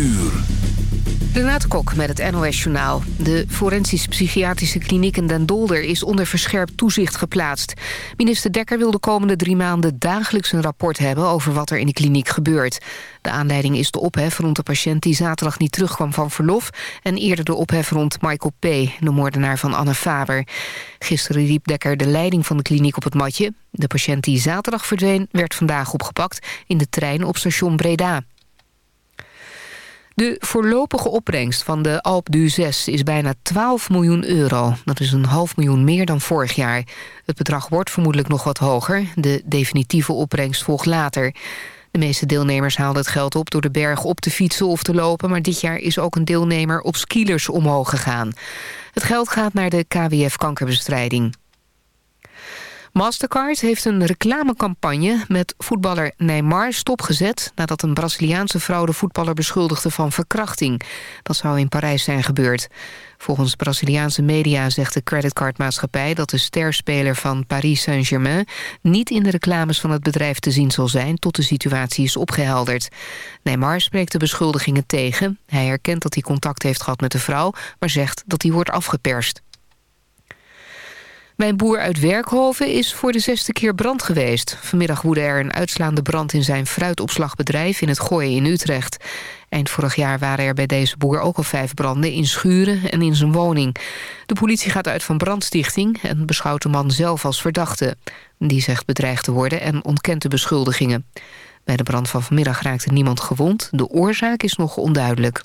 uur. Renate Kok met het NOS Journaal. De forensisch-psychiatrische kliniek in Den Dolder is onder verscherpt toezicht geplaatst. Minister Dekker wil de komende drie maanden dagelijks een rapport hebben... over wat er in de kliniek gebeurt. De aanleiding is de ophef rond de patiënt die zaterdag niet terugkwam van verlof... en eerder de ophef rond Michael P., de moordenaar van Anne Faber. Gisteren riep Dekker de leiding van de kliniek op het matje. De patiënt die zaterdag verdween werd vandaag opgepakt... in de trein op station Breda. De voorlopige opbrengst van de Alp du 6 is bijna 12 miljoen euro. Dat is een half miljoen meer dan vorig jaar. Het bedrag wordt vermoedelijk nog wat hoger. De definitieve opbrengst volgt later. De meeste deelnemers haalden het geld op door de berg op te fietsen of te lopen... maar dit jaar is ook een deelnemer op skilers omhoog gegaan. Het geld gaat naar de KWF kankerbestrijding. Mastercard heeft een reclamecampagne met voetballer Neymar stopgezet... nadat een Braziliaanse vrouw de voetballer beschuldigde van verkrachting. Dat zou in Parijs zijn gebeurd. Volgens Braziliaanse media zegt de creditcardmaatschappij... dat de sterspeler van Paris Saint-Germain... niet in de reclames van het bedrijf te zien zal zijn... tot de situatie is opgehelderd. Neymar spreekt de beschuldigingen tegen. Hij herkent dat hij contact heeft gehad met de vrouw... maar zegt dat hij wordt afgeperst. Mijn boer uit Werkhoven is voor de zesde keer brand geweest. Vanmiddag woedde er een uitslaande brand in zijn fruitopslagbedrijf in het Gooien in Utrecht. Eind vorig jaar waren er bij deze boer ook al vijf branden in schuren en in zijn woning. De politie gaat uit van brandstichting en beschouwt de man zelf als verdachte. Die zegt bedreigd te worden en ontkent de beschuldigingen. Bij de brand van vanmiddag raakte niemand gewond. De oorzaak is nog onduidelijk.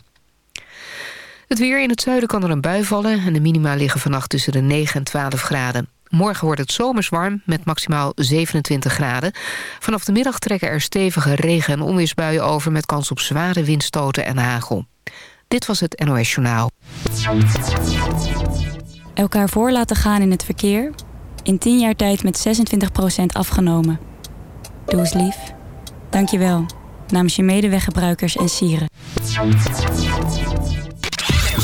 Het weer in het zuiden kan er een bui vallen... en de minima liggen vannacht tussen de 9 en 12 graden. Morgen wordt het zomers warm met maximaal 27 graden. Vanaf de middag trekken er stevige regen- en onweersbuien over... met kans op zware windstoten en hagel. Dit was het NOS Journaal. Elkaar voor laten gaan in het verkeer... in 10 jaar tijd met 26% afgenomen. Doe eens lief. Dank je wel. Namens je medeweggebruikers en sieren.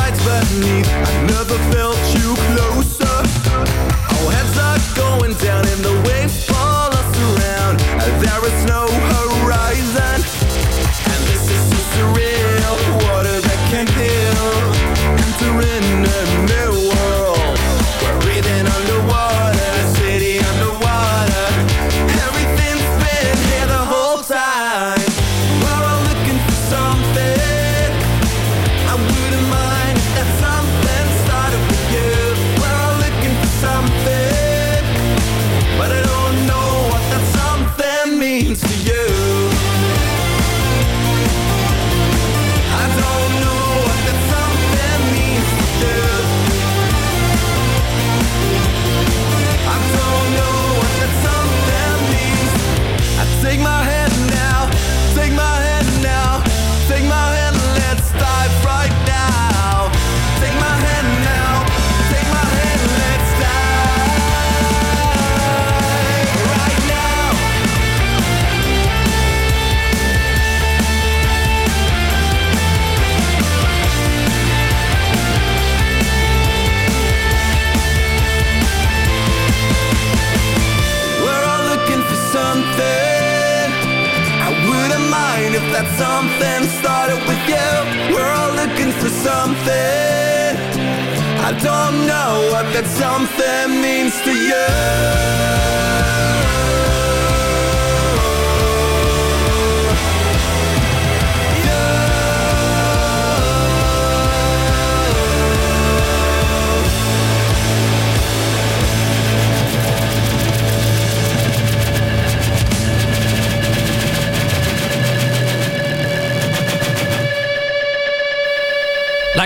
lights beneath. need another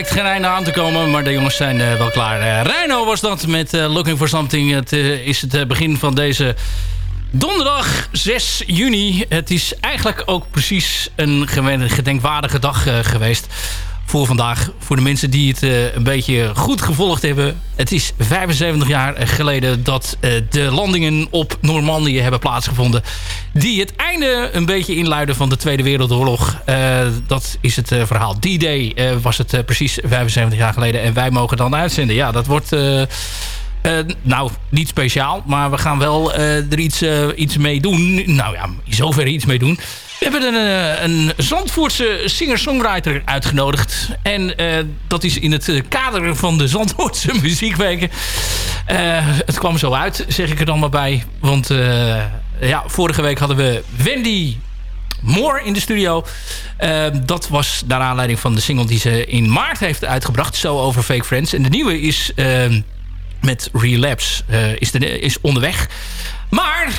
Lijkt geen einde aan te komen, maar de jongens zijn uh, wel klaar. Uh, was dat met uh, Looking for Something. Het is het begin van deze donderdag 6 juni. Het is eigenlijk ook precies een gedenkwaardige dag geweest voor vandaag. Voor de mensen die het uh, een beetje goed gevolgd hebben. Het is 75 jaar geleden dat uh, de landingen op Normandië hebben plaatsgevonden. Die het einde een beetje inluiden van de Tweede Wereldoorlog. Uh, dat is het verhaal. D-Day was het precies 75 jaar geleden. En wij mogen dan uitzenden. Ja, dat wordt... nou, niet speciaal, maar we gaan wel er iets, iets mee doen. Nou ja, in zoverre iets mee doen. We hebben een, eh, een Zandvoortse singer-songwriter uitgenodigd. En dat is in het eh, kader van de Zandvoortse muziekweken. Het kwam zo uit, zeg ik er dan maar bij. Want ja, vorige week hadden we Wendy Moore in de studio. Dat was naar aanleiding van de single die ze in maart heeft uitgebracht. Zo over Fake Friends. En de nieuwe is met Relapse is, de, is onderweg. Maar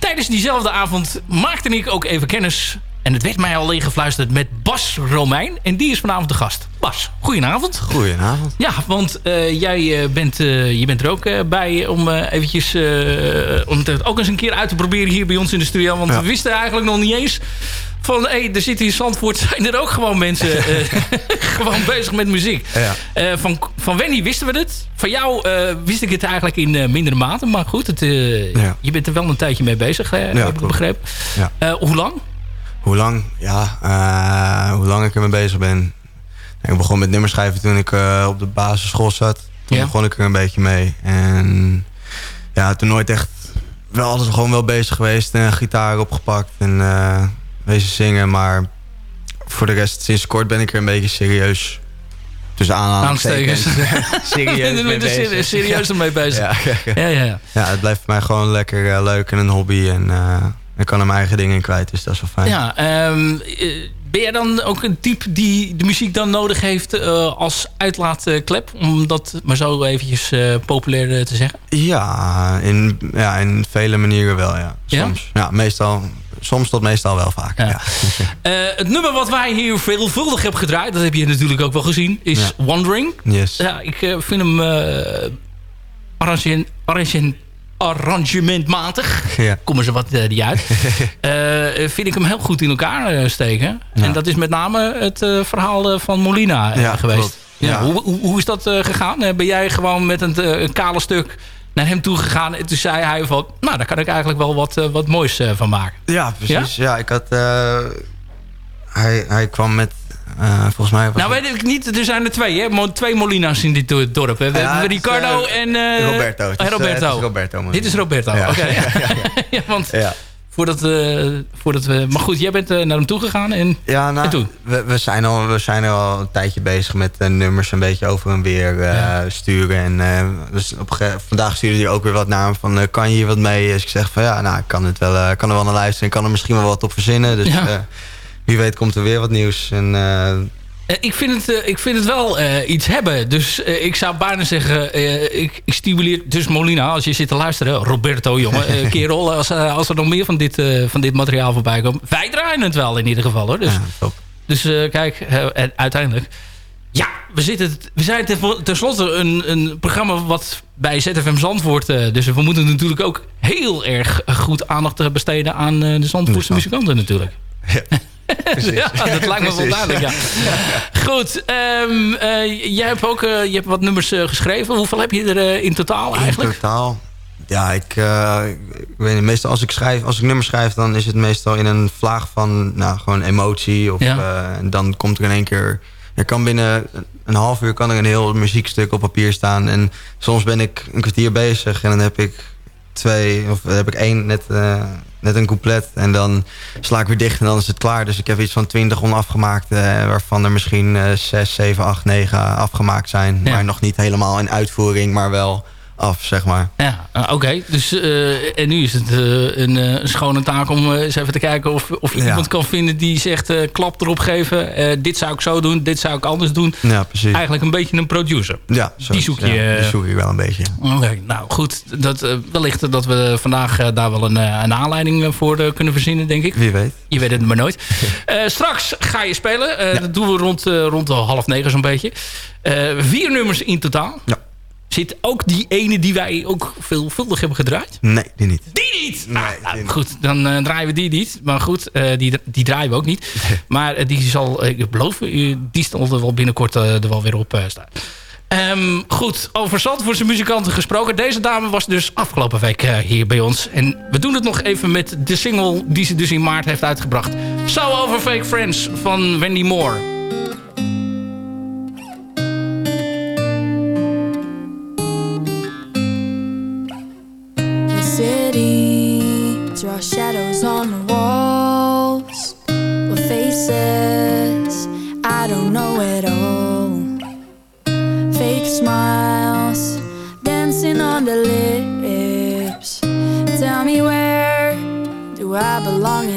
Tijdens diezelfde avond maakte ik ook even kennis... en het werd mij al ingefluisterd met Bas Romein. En die is vanavond de gast. Bas, goedenavond. Goedenavond. Ja, want uh, jij uh, bent, uh, je bent er ook bij om eventjes... om het ook eens een keer uit te proberen hier bij ons in de studio. Want ja. we wisten eigenlijk nog niet eens van hey, er zitten in Zandvoort zijn er ook gewoon mensen uh, gewoon bezig met muziek. Ja. Uh, van, van Wendy wisten we het. Van jou uh, wist ik het eigenlijk in mindere mate. Maar goed, het, ja. je bent er wel een tijdje mee bezig, heb ik begrepen. hoe lang? Hoe lang? Ja, hoe lang ik ermee bezig ben. Ik begon met nummerschrijven toen ik op de basisschool zat. Toen begon ik er een beetje mee. En ja, toen nooit echt... Wel altijd gewoon wel bezig geweest. En gitaar opgepakt. En wezen zingen. Maar voor de rest, sinds kort ben ik er een beetje serieus tussen aanhalingstekens serieus mee bezig. Serieus ermee bezig. ja, ja, ja. ja, ja. het blijft voor mij gewoon lekker uh, leuk en een hobby. En uh, ik kan er mijn eigen dingen in kwijt, dus dat is wel fijn. Ja, um, ben jij dan ook een type die de muziek dan nodig heeft uh, als uitlaatklep? Om dat maar zo eventjes populair te zeggen? Ja in, ja, in vele manieren wel, ja. Soms. Ja, meestal soms tot meestal wel vaak. Ja. Ja. Uh, het nummer wat wij hier veelvuldig hebben gedraaid... dat heb je natuurlijk ook wel gezien... is ja. Wandering. Yes. Ja, ik uh, vind hem uh, arrangement, arrangement, arrangementmatig. Ja. Komen ze wat die uit. vind ik hem heel goed in elkaar steken. En dat is met name het verhaal van Molina geweest. Ja. Hoe, hoe, hoe, is dat gegaan? ben jij gewoon met een, een kale stuk naar hem toe gegaan. En toen zei hij van, nou, daar kan ik eigenlijk wel wat, uh, wat moois uh, van maken. Ja, precies. Ja, ja ik had... Uh, hij, hij kwam met... volgens mij... nou, weet ik niet. Er zijn er twee, hè? Twee Molina's in dit dorp. Hè? Ja, Ricardo en... Roberto. Is, Roberto. Is Roberto dit is Roberto, ja. oké. Okay, ja. want... Ja. Voordat, uh, voordat we... Maar goed, jij bent uh, naar hem toe gegaan en, ja, nou, en toen? We, we, zijn al, we zijn al een tijdje bezig met uh, nummers een beetje over en weer ja. sturen. En dus op vandaag stuurde hij ook weer wat naar hem van... kan je hier wat mee? Dus ik zeg van ja, nou, ik kan, het wel, kan er wel naar luisteren. Ik kan er misschien wel wat op verzinnen. Dus wie weet komt er weer wat nieuws. En eh, ik vind het, eh, ik vind het wel uh, iets hebben. Dus uh, ik zou bijna zeggen, ik, ik, stimuleer... Dus Molina, als je zit te luisteren... Roberto, jongen, kerel, als, als er nog meer van dit, van dit materiaal voorbij komt... Wij draaien het wel in ieder geval, hoor. Dus, ja, dus kijk, uiteindelijk... Ja, we, zitten, we zijn tenslotte een, een programma wat bij ZFM Zandvoort... dus we moeten natuurlijk ook heel erg goed aandacht besteden... aan de Zandvoortse muzikanten natuurlijk. Ja. ja, dat lijkt me wel duidelijk, ja. Goed, um, uh, jij hebt ook uh, je hebt wat nummers uh, geschreven. Hoeveel heb je er in totaal eigenlijk? In totaal? Ja, ik, ik, weet niet, meestal als ik, schrijf, als ik nummers schrijf... dan is het meestal in een vlaag van nou, gewoon emotie. Of, ja. en dan komt er in één keer... Er kan binnen een half uur kan er een heel muziekstuk op papier staan. En soms ben ik een kwartier bezig en dan heb ik twee... of heb ik één net net een couplet. En dan sla ik weer dicht en dan is het klaar. Dus ik heb iets van 20 onafgemaakt. Uh, waarvan er misschien uh, 6, 7, 8, 9 afgemaakt zijn. Maar nog niet helemaal in uitvoering, maar wel af, zeg maar. Ja, uh, oké. Dus, uh, en nu is het uh, een, een, schone taak om eens even te kijken of, of je ja. iemand kan vinden die zegt, klap erop geven. dit zou ik zo doen, dit zou ik anders doen. Ja, precies. Eigenlijk een beetje een producer. Ja, zo, die zoek je. Ja, die zoek je wel een beetje. Oké, nou goed. Dat, wellicht dat we vandaag daar wel een, een aanleiding voor kunnen verzinnen, denk ik. Wie weet. Je weet het maar nooit. straks ga je spelen. Ja. Dat doen we rond, rond de half negen zo'n beetje. vier nummers in totaal. Ja. Zit ook die ene die wij ook veelvuldig hebben gedraaid? Nee, die niet. Die niet? Nee, nou, die niet. Goed, dan uh, draaien we die niet. Maar goed, uh, die, die draaien we ook niet. maar uh, die zal, ik beloof, die zal er wel binnenkort er wel weer op staan. Um, goed, over Zandvoortse muzikanten gesproken. Deze dame was dus afgelopen week hier bij ons. En we doen het nog even met de single die ze dus in maart heeft uitgebracht. So Over Fake Friends van Wendy Moore.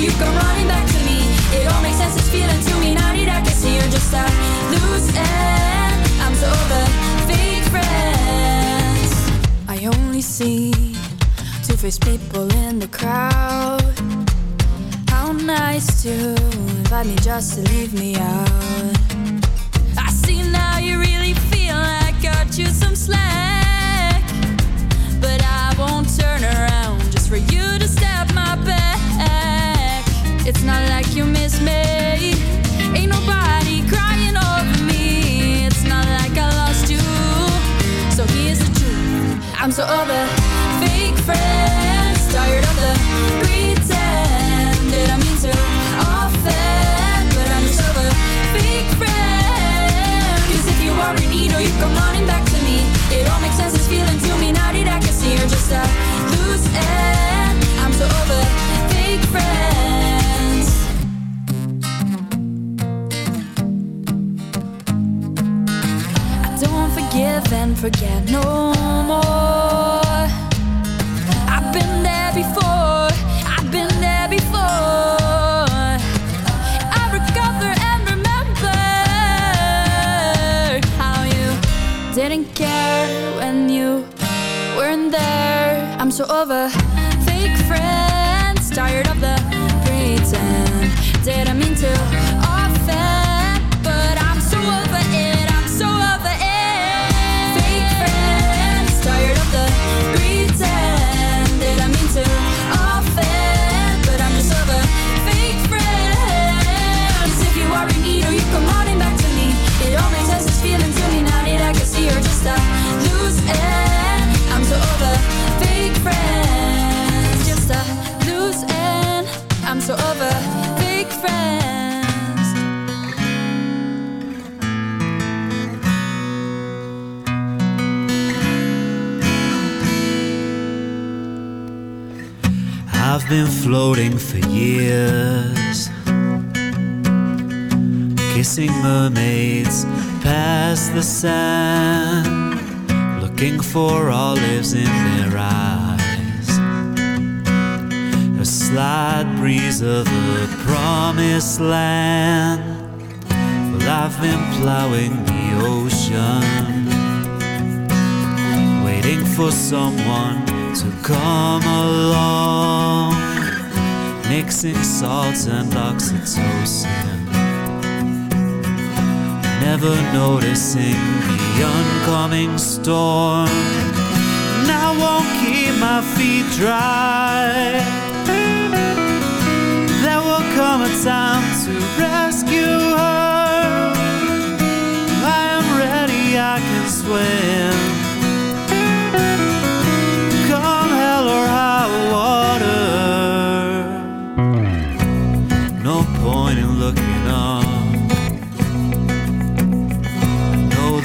You come running back to me, it all makes sense. It's feeling to me. Now that I can see you're just a loose end. I'm so over fake friends. I only see two-faced people in the crowd. How nice to invite me just to leave me out. I see now you really feel I got you some slack, but I won't turn around just for you to. It's not like you miss me. Ain't nobody crying over me. It's not like I lost you. So here's the truth. I'm so over to come along, mixing salts and oxytocin. Never noticing the oncoming storm. and I won't keep my feet dry. There will come a time to rescue her. I am ready, I can swim.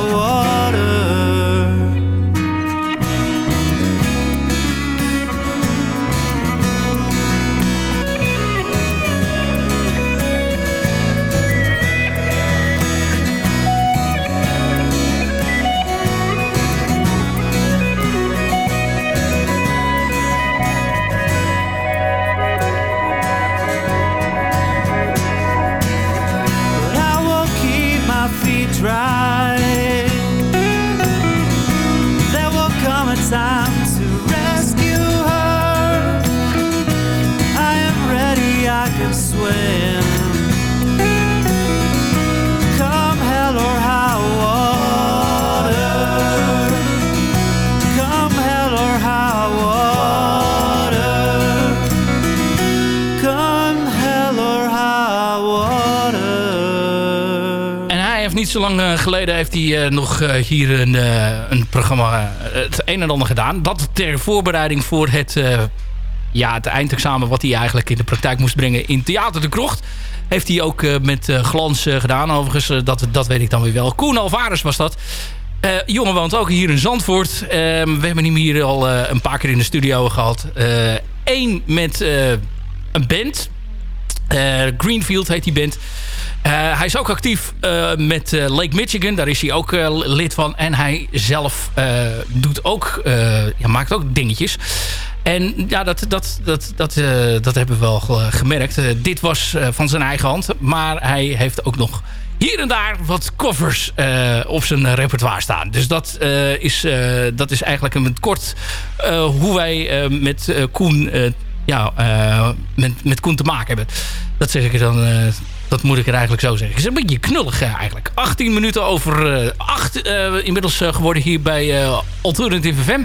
Oh. Niet zo lang eh, geleden heeft hij, eh, nog eh, hier een, een programma het een en ander gedaan. Dat ter voorbereiding voor het, ja, het eindexamen wat hij eigenlijk in de praktijk moest brengen in Theater de Krocht. Heeft hij ook eh, met eh, glans eh, gedaan. Overigens, dat, dat weet ik dan weer wel. Koen Alvarez was dat. Jongen woont ook hier in Zandvoort. Ehm, we hebben hem hier al een paar keer in de studio gehad. Eén met een band. Greenfield heet die band. Hij is ook actief met Lake Michigan. Daar is hij ook lid van. En hij zelf doet ook, ja, maakt ook dingetjes. En ja, dat, dat, dat, dat, eh, dat hebben we wel ge- gemerkt. Eh, dit was eh, van zijn eigen hand. Maar hij heeft ook nog hier en daar wat covers op zijn repertoire staan. Dus dat, is, dat is eigenlijk een kort hoe wij met Koen... ja, met, met Koen te maken hebben. Dat zeg ik dan... dat moet ik er eigenlijk zo zeggen. Het is een beetje knullig eh, eigenlijk. 18 minuten over eh 8 eh, inmiddels eh, geworden hier bij Alternative FM.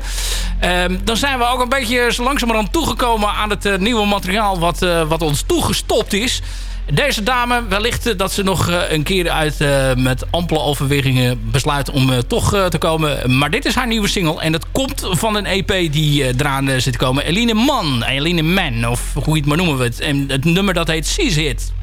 Ehm, dan zijn we ook een beetje zo langzamerhand toegekomen aan het nieuwe materiaal wat, wat ons toegestopt is. Deze dame, wellicht dat ze nog een keer uit met ampele overwegingen besluit om toch te komen. Maar dit is haar nieuwe single en dat komt van een EP die eraan zit te komen. Eline Man, Eline Man, of hoe je het maar noemen we het. En het nummer dat heet It.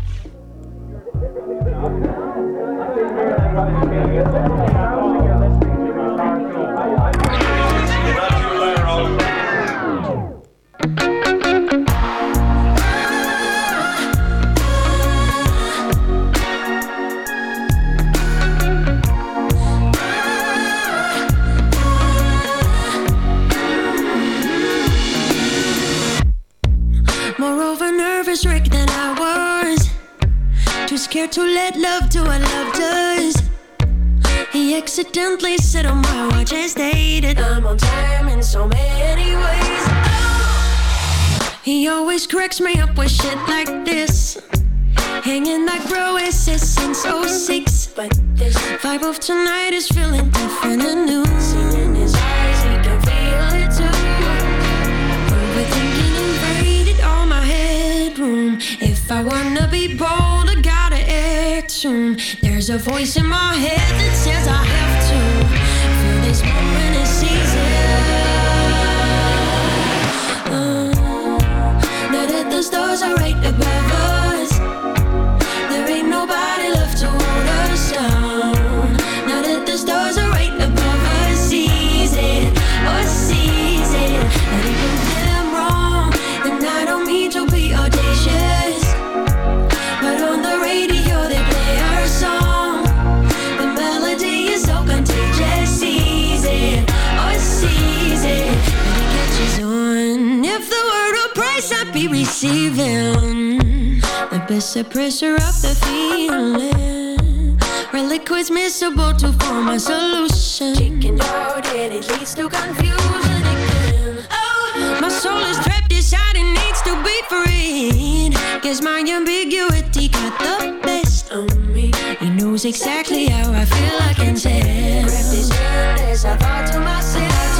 Accidentally said on my watch and stated I'm on time in so many ways. He always cracks me up with shit like this. Hanging like bro SS since 06. But this vibe of tonight is feeling different and new. Seen in his eyes, he can feel it too. Overthinking invaded all my headroom. If I wanna be bold, I gotta act soon. There's a voice in my head that says I the stars are deceiving. The pressure of the feeling. Reliquids miscible to form a solution. Chicken doubt and it leads to confusion again. Oh, my soul is trapped inside and needs to be freed. Guess my ambiguity got the best of me. He knows exactly how I feel, I can tell. Grab this hand as I thought to to myself.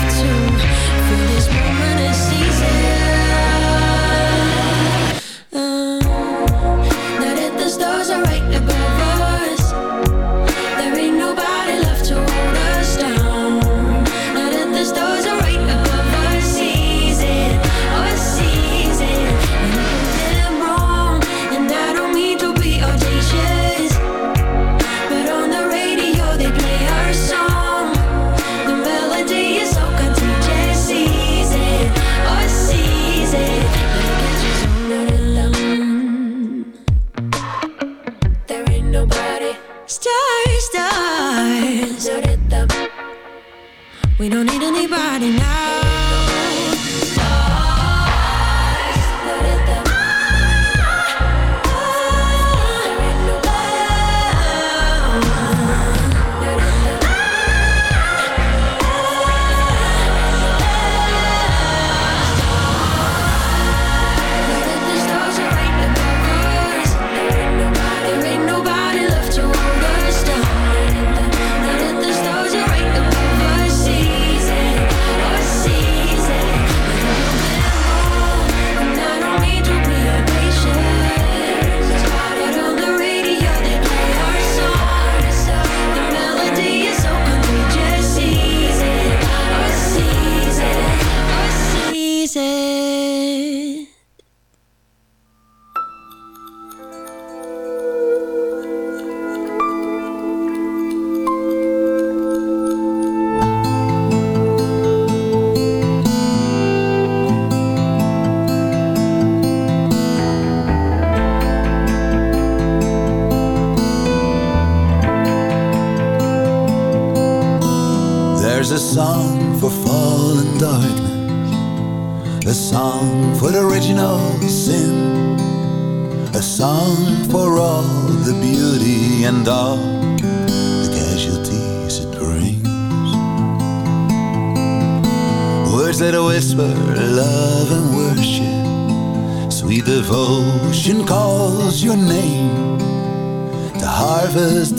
everybody now.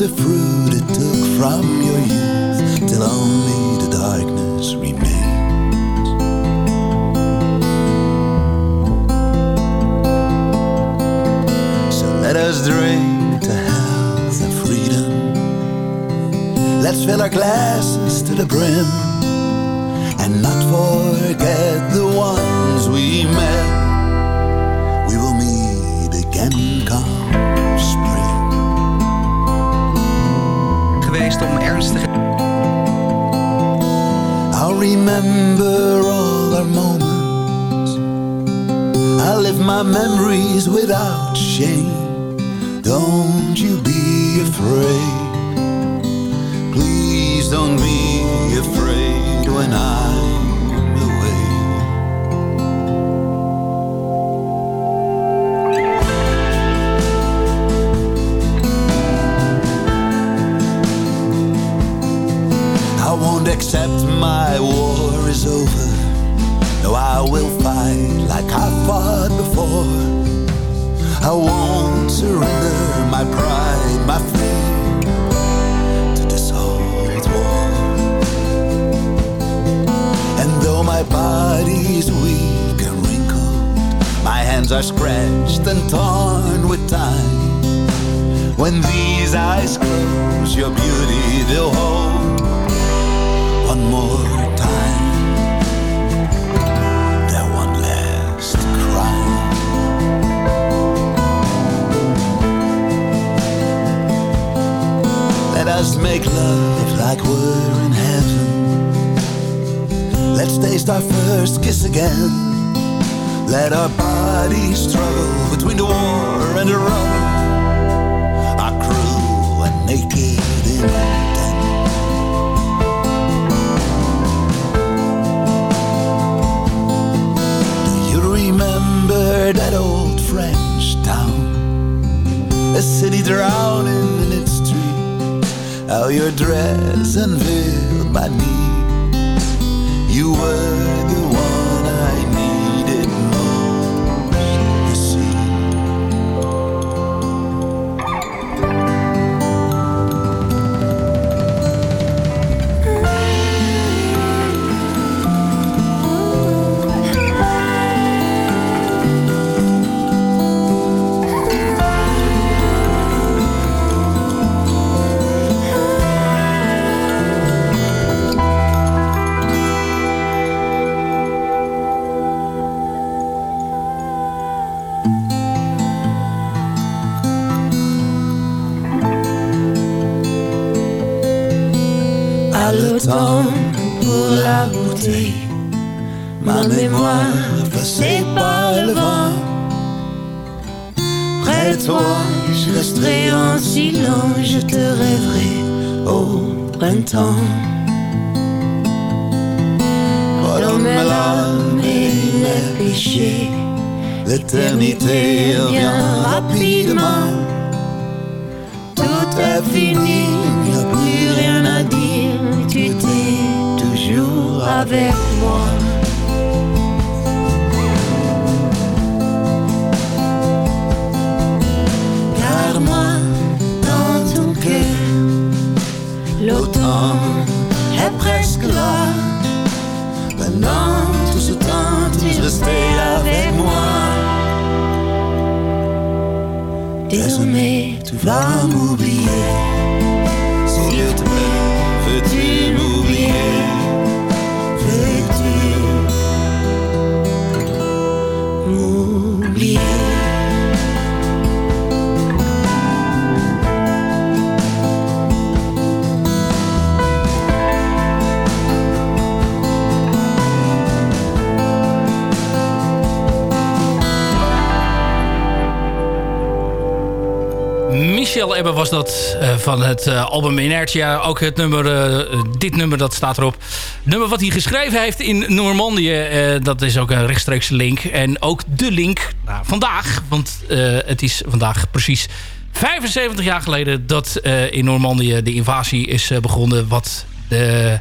The fruit it took from your youth till only the darkness remains. So let us drink to health and freedom. Let's fill our glasses to the brim won't accept my war is over. No, I will fight like I fought before. I won't surrender my pride, my faith to this. And though my body's weak and wrinkled, my hands are scratched and torn with time. When these eyes close, your beauty they'll hold one more time. That one last cry. Let us make love like we're in heaven. Let's taste our first kiss again. Let our bodies struggle between the war and the rubble. Our crew and naked that old French town? A city drowning in its streets. How your dress unveiled my need. You were Pour la bouteille, ma mémoire passée par le vent. Près de toi, je resterai en silence, je te rêverai au printemps. Pardonne mes larmes et mes péchés. L'éternité revient rapidement. Tout est fini, Tu étais toujours avec moi. Garde-moi dans ton cœur. L'automne est presque là. Pendant tout ce temps, tu es resté avec moi. Désormais, Tu vas m'oublier. Was dat eh, van het eh, album Inertia. Ook het nummer, eh, dit nummer dat staat erop. Het nummer wat hij geschreven heeft in Normandië. dat is ook een rechtstreekse link. En ook de link vandaag. Want het is vandaag precies 75 jaar geleden... dat in Normandië de invasie is begonnen. Wat de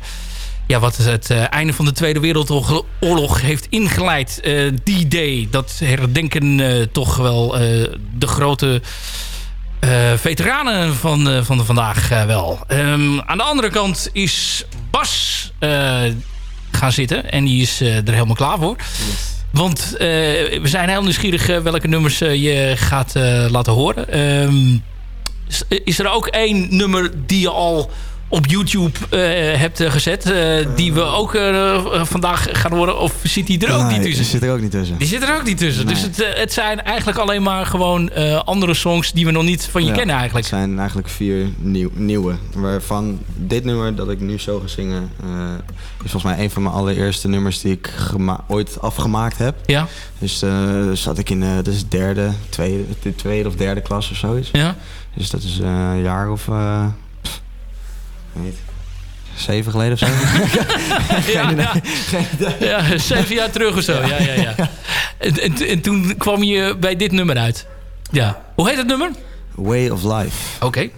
ja, wat het einde van de Tweede Wereldoorlog heeft ingeleid. Eh, die day, dat herdenken toch wel de grote veteranen van, eh, van de vandaag eh, wel. Ehm, aan de andere kant is Bas eh, gaan zitten. En die is eh, er helemaal klaar voor. Want eh, we zijn heel nieuwsgierig eh, welke nummers eh, je gaat eh, laten horen. Ehm, is, is er ook één nummer die je al op YouTube eh, hebt eh, gezet... eh, die we ook vandaag gaan horen? Of zit die er ook Nee, niet tussen? Die zit er ook niet tussen. Die zit er ook niet tussen. Dus het, het zijn eigenlijk alleen maar gewoon andere songs... die we nog niet van je Ja, kennen eigenlijk. Het zijn eigenlijk vier nieuw, nieuwe. Waarvan dit nummer dat ik nu zo ga zingen... is volgens mij een van mijn allereerste nummers die ik ooit afgemaakt heb. Ja. Dus zat ik in dat is derde, tweede, de tweede of derde klas of zoiets. Ja. Dus dat is een jaar of... niet, zeven geleden of zo. ja, ja. ja, zeven jaar terug of zo. Ja. Ja, ja, En, en, en toen kwam je bij dit nummer uit. Ja. Hoe heet het nummer? Way of Life. Oké.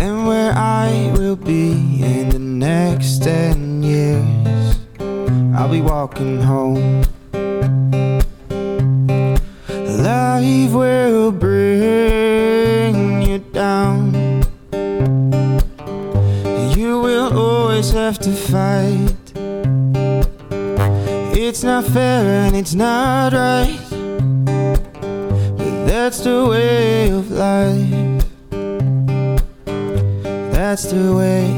and where I will be in the next 10 years. I'll be walking home. Life will bring you down. You will always have to fight. It's not fair and it's not right. That's the way of life. That's the way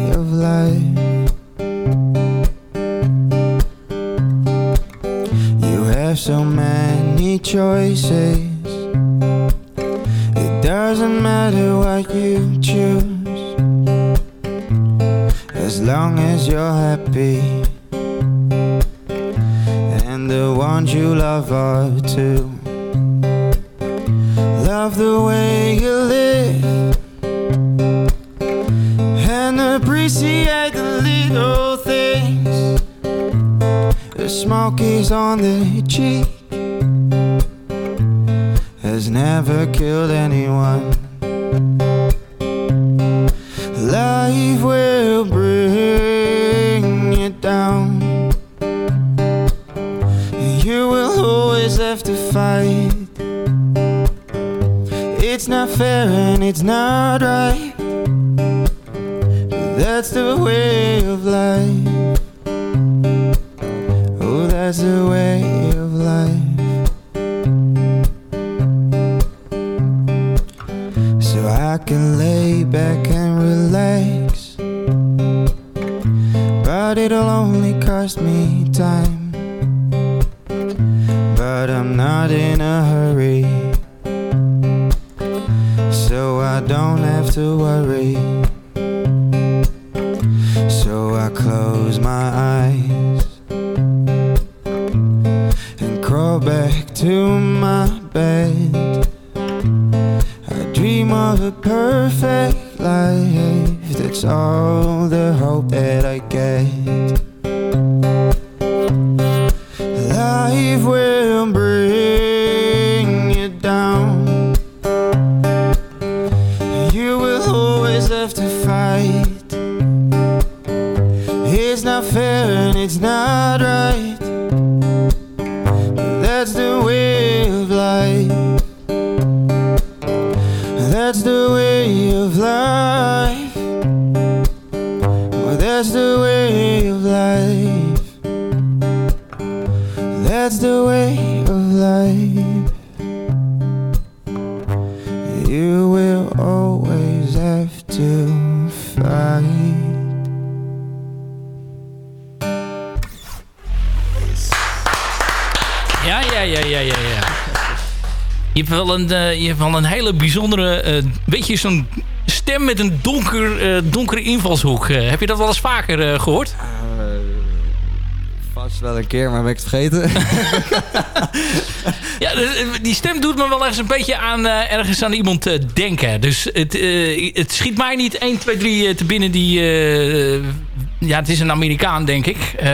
cost me time. But I'm not in a hurry. So I don't have to worry. So I close my eyes and crawl back to my bed. I dream of a perfect life. That's all je hebt wel een hele bijzondere... eh beetje zo'n stem met een donker, eh, donkere invalshoek. Eh, heb je dat wel eens vaker eh, gehoord? Vast wel een keer, maar ben ik het vergeten. Ja, eh, die stem doet me wel ergens een beetje aan eh, ergens aan iemand eh, denken. Dus het, eh, het schiet mij niet 1, 2, 3 te binnen die... ja, het is een Amerikaan, denk ik. Eh,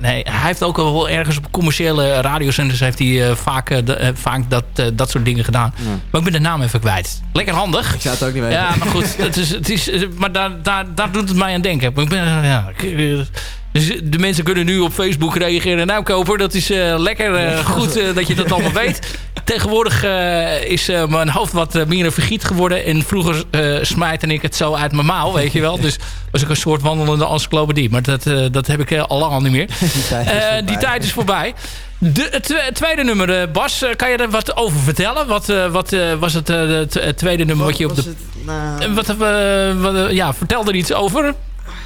nee, hij heeft ook wel ergens op commerciële radiozenders... heeft hij eh, vaak, eh, eh, vaak dat, dat soort dingen gedaan. Maar ik ben de naam even kwijt. Lekker handig. Ik zou het ook niet weten. Ja, maar goed. Het is, het is, maar daar, daar, daar doet het mij aan denken. Maar ik ben, ja, ik, dus de mensen kunnen nu op Facebook reageren. Nou, Koper, dat is lekker goed dat je dat allemaal weet. Tegenwoordig eh, is eh, mijn hoofd wat eh, meer een vergiet geworden. En vroeger eh smijtte ik het zo uit mijn mouw, weet je wel. Dus was ik een soort wandelende encyclopedie. Maar dat, eh, dat heb ik eh, al lang al niet meer. Die tijd is Eh, voorbij. die tijd is voorbij. De, het, twe- het tweede nummer, Bas, kan je er wat over vertellen? Wat, eh, wat eh, was het, eh, het, tweede nummer wat je op was de... het? Nou, Wat, wat, ja, vertel er iets over.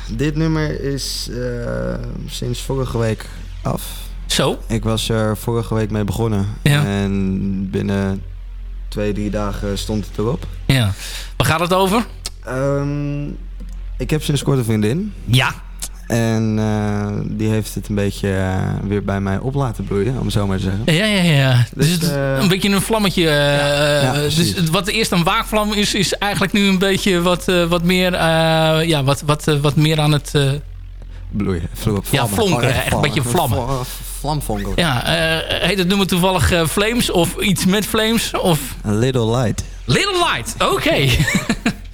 Dit nummer is eh, sinds vorige week af. Zo? Ik was er vorige week mee begonnen. Ja. En binnen twee, drie dagen stond het erop. Ja. Waar gaat het over? Ehm, ik heb sinds kort een vriendin. Ja. En eh, die heeft het een beetje eh, weer bij mij op laten bloeien, om het zo maar te zeggen. Ja, ja, ja. Dus, Dus, het, eh, een beetje een vlammetje. eh, ja, dus wat eerst een waakvlam is, is eigenlijk nu een beetje wat, wat, meer, ja, wat, wat, wat meer aan het... Bloeien. Vlo- Ja, vlammen. flonkeren, Gewoon echt een beetje vlammen. Ja, eh, heet het nummer toevallig eh, Flames of iets met Flames? Of A little light. Little Light? Oké. light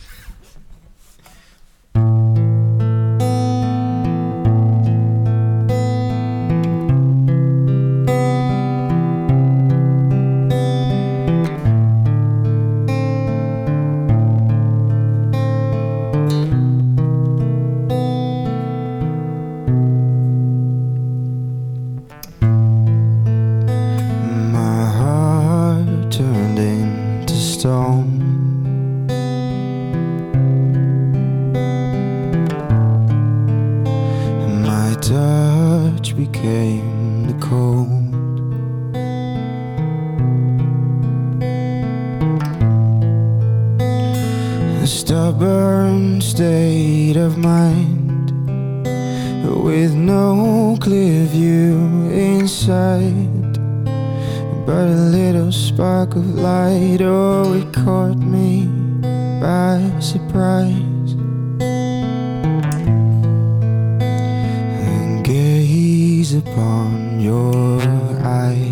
touch became the cold. A stubborn state of mind with no clear view inside, but a little spark of light. Oh, it caught me by surprise. upon your eyes.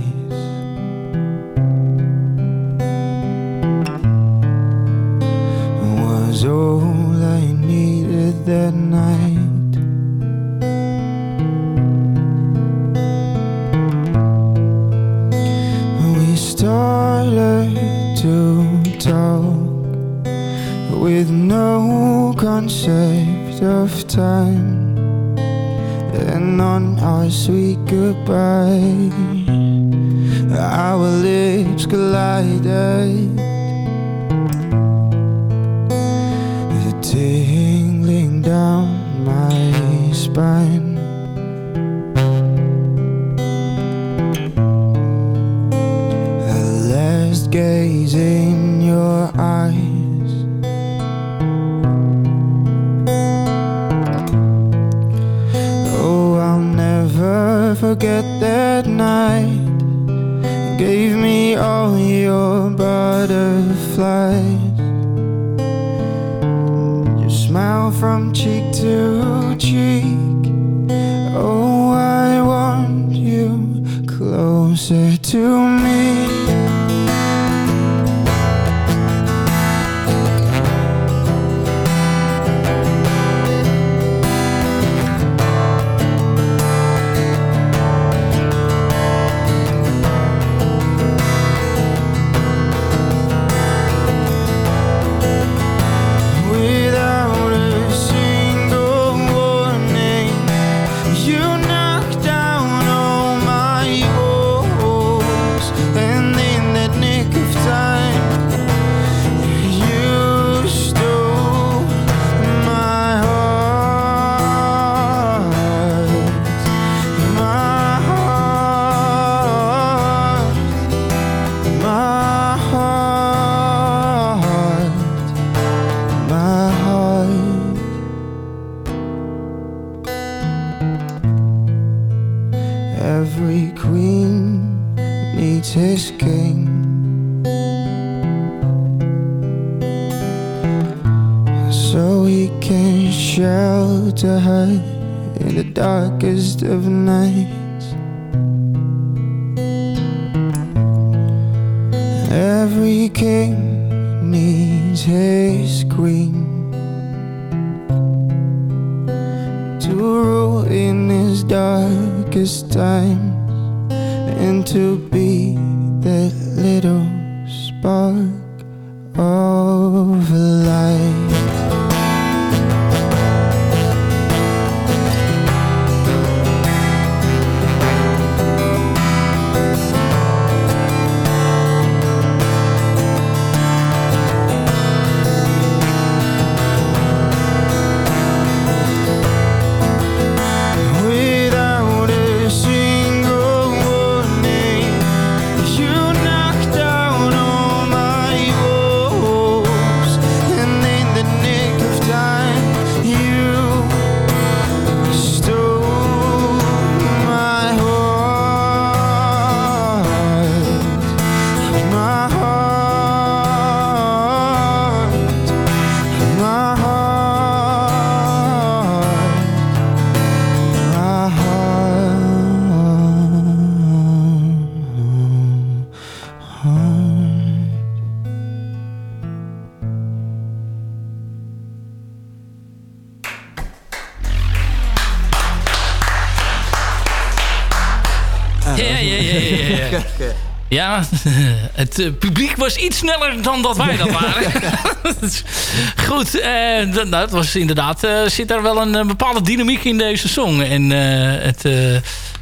het eh, publiek was iets sneller dan dat wij dat waren. Goed, uh, dat, was inderdaad, eh, zit daar wel een, bepaalde dynamiek in deze song. En het,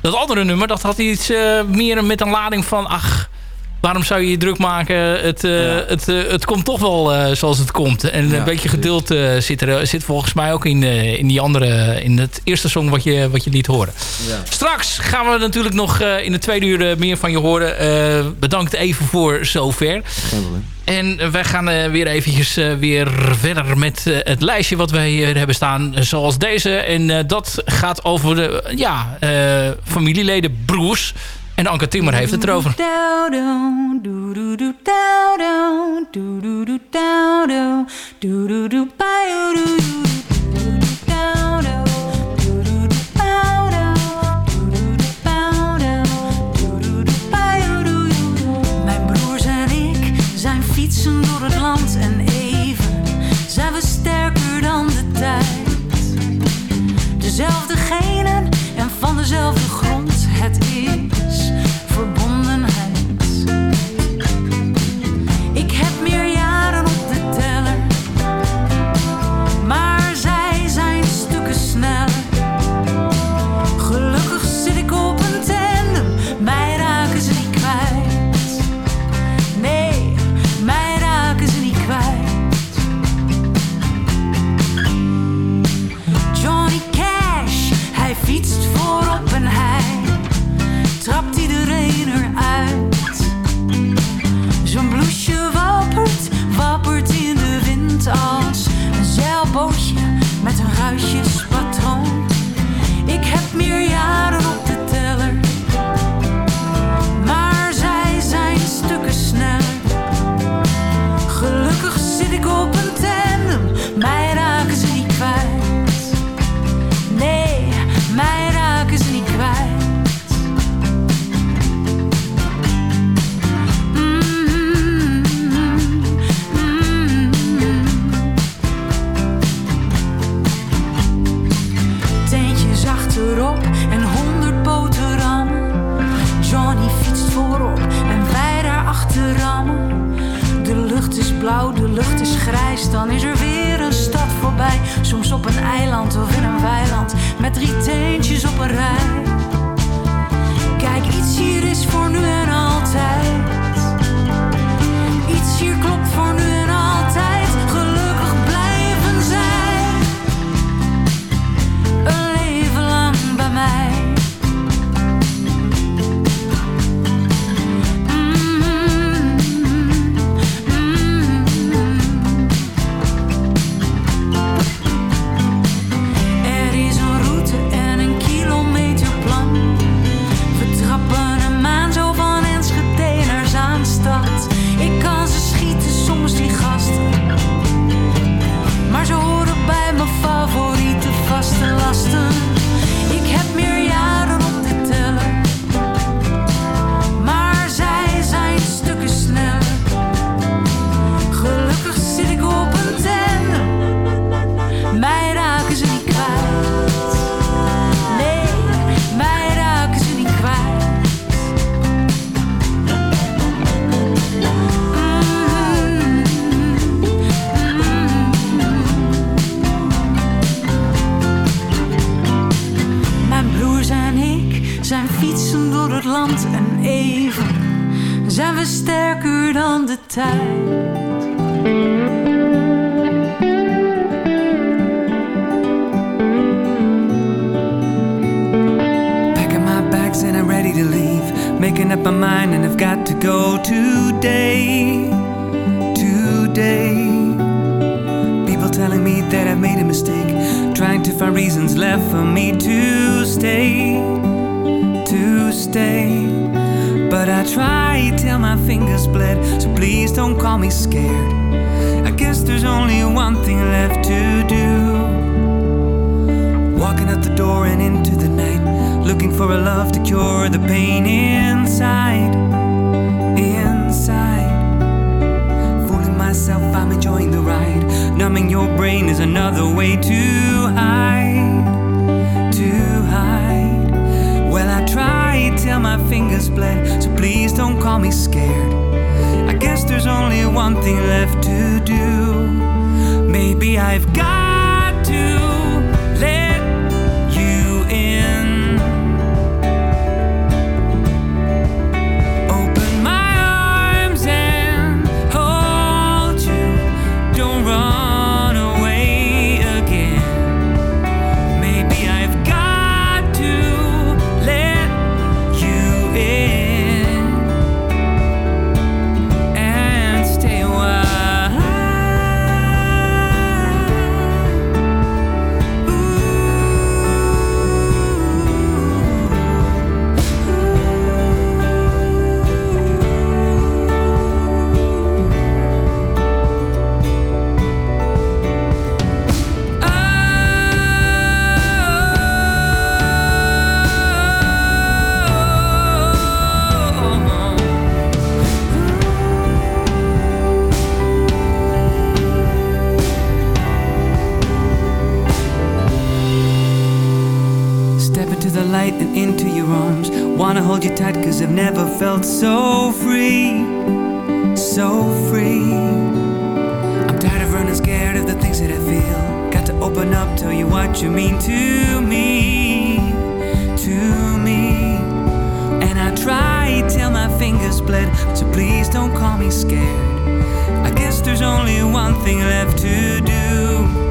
dat andere nummer, dat had iets meer met een lading van... ach, waarom zou je je druk maken? Het, eh, het, eh, het komt toch wel eh, zoals het komt. En een beetje geduld zit, er, zit volgens mij ook in, in die andere, in het eerste song wat je, wat je liet horen. Ja. Straks gaan we natuurlijk nog in de tweede uur meer van je horen. bedankt even voor zover. En wij gaan weer eventjes weer verder met het lijstje wat wij hier hebben staan. Zoals deze. En dat gaat over de ja, familieleden broers. En Anke Timmer heeft het erover. Mijn broers en ik zijn fietsen door het land en even zijn we sterker dan de tijd. Dezelfde genen en van dezelfde grond, het is Numbing your brain is another way to hide, to hide. Well, I tried till my fingers bled, so please don't call me scared. I guess there's only one thing left to do. Maybe I've got. Felt so free. So free. I'm tired of running scared of the things that I feel. Got to open up, tell you what you mean to me. To me. And I try till my fingers bled. So please don't call me scared. I guess there's only one thing left to do.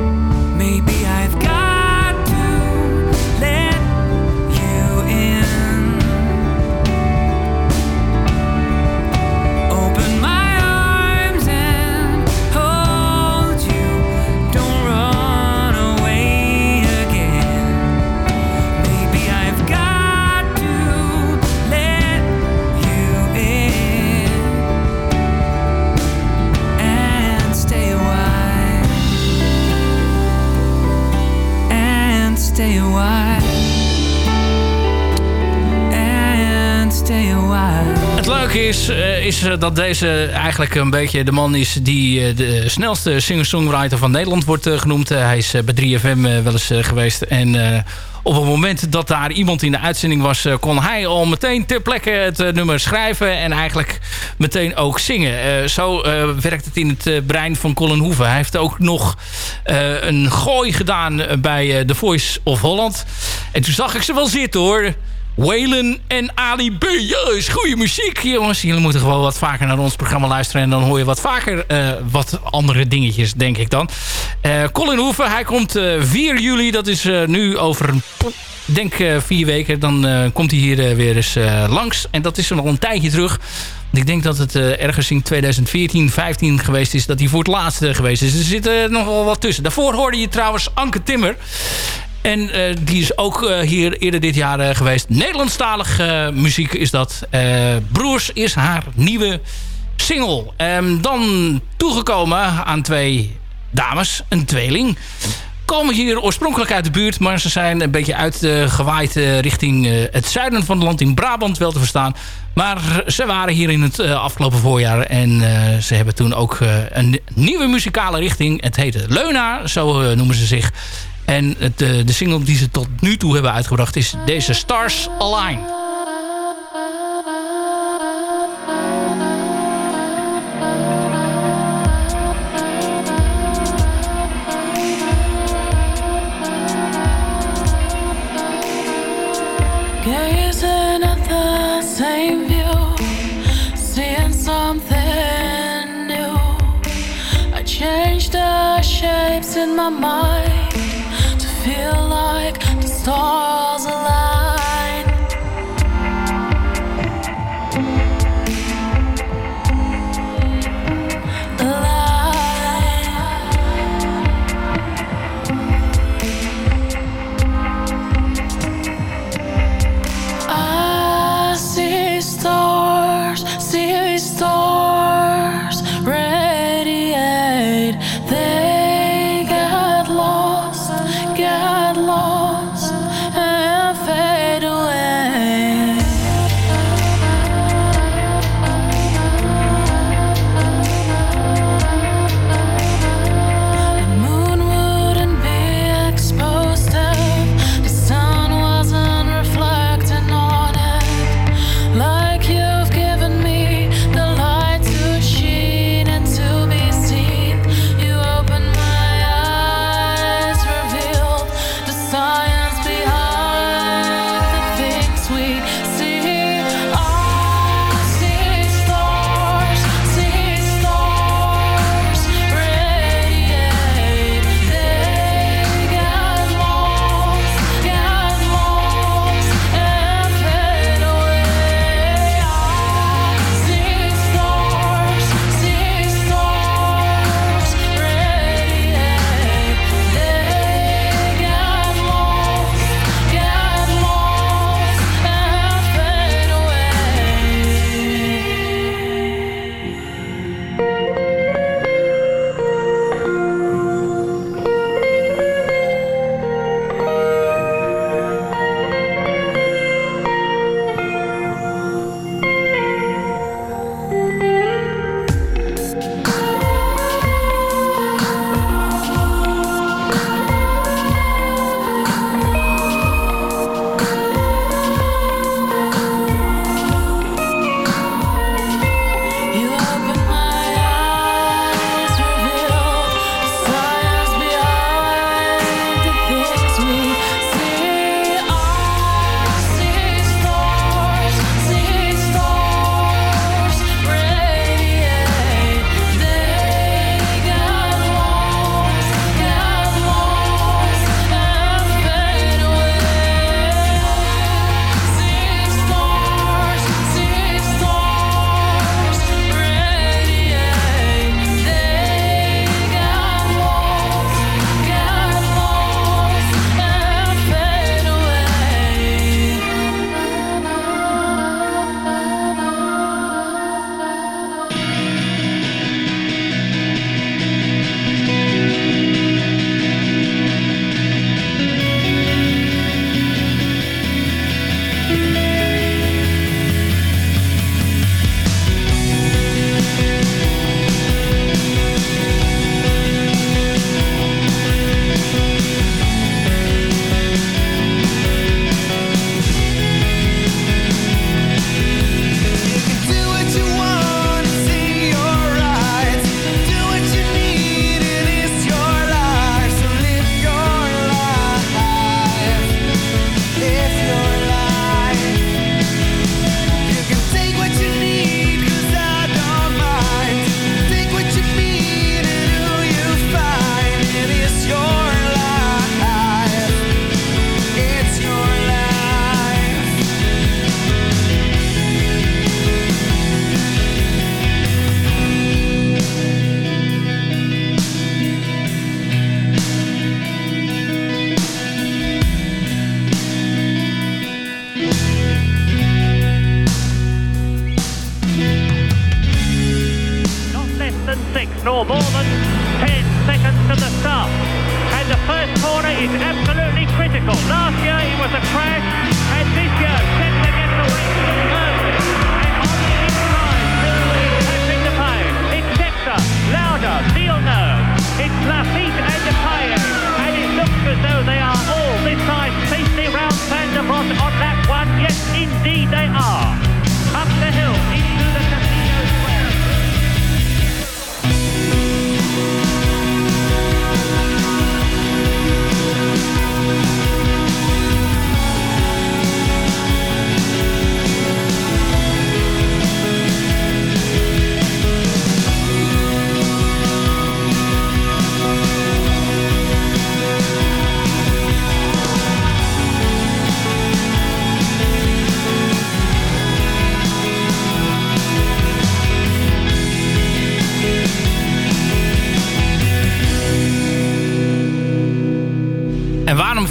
Eh, dat deze eigenlijk een beetje de man is... die eh, de snelste singer-songwriter van Nederland wordt eh, genoemd. Hij is bij 3FM eh, wel eens geweest. En op het moment dat daar iemand in de uitzending was... kon hij al meteen ter plekke het nummer schrijven... en eigenlijk meteen ook zingen. Zo werkt het in het brein van Colin Hoeven. Hij heeft ook nog een gooi gedaan bij The Voice of Holland. En toen zag ik ze wel zitten hoor... Waylon en Ali B. Is goede muziek, jongens. Jullie moeten gewoon wat vaker naar ons programma luisteren... en dan hoor je wat vaker eh, wat andere dingetjes, denk ik dan. Eh, Colin Hoeven, hij komt eh 4 juli. Dat is nu over denk vier weken. Dan komt hij hier weer eens langs. En dat is er nog een tijdje terug. Ik denk dat het ergens in 2014, 15 geweest is... dat hij voor het laatst eh, geweest is. Er zit eh, nog wel wat tussen. Daarvoor hoorde je trouwens Anke Timmer... En eh, die is ook eh, hier eerder dit jaar eh, geweest. Nederlandstalig eh, muziek is dat. Broers is haar nieuwe single. Ehm, dan toegekomen aan twee dames, een tweeling. Komen hier oorspronkelijk uit de buurt, maar ze zijn een beetje uitgewaaid richting het zuiden van het land in Brabant wel te verstaan. Maar ze waren hier in het afgelopen voorjaar en ze hebben toen ook een nieuwe muzikale richting. Het heette Leuna, zo noemen ze zich. En het, eh, de single die ze tot nu toe hebben uitgebracht is deze Stars Align. Gazing at the same view, seeing something new. I changed the shapes in my mind star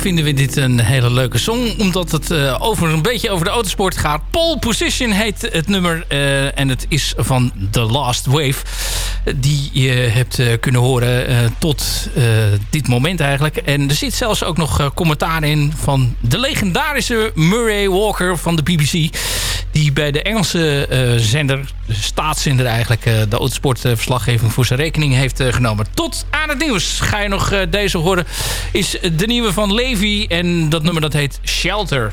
vinden we dit een hele leuke song? Omdat het uh, over een beetje over de autosport gaat. Pole Position heet het nummer. Uh, en het is van The Last Wave. Die je hebt uh, kunnen horen tot dit moment eigenlijk. En er zit zelfs ook nog commentaar in van de legendarische Murray Walker van de BBC. Die bij de Engelse zender, de staatszender eigenlijk, de autosportverslaggeving voor zijn rekening heeft genomen. Tot aan het nieuws ga je nog deze horen. Is de nieuwe van Levi. En dat nummer dat heet Shelter.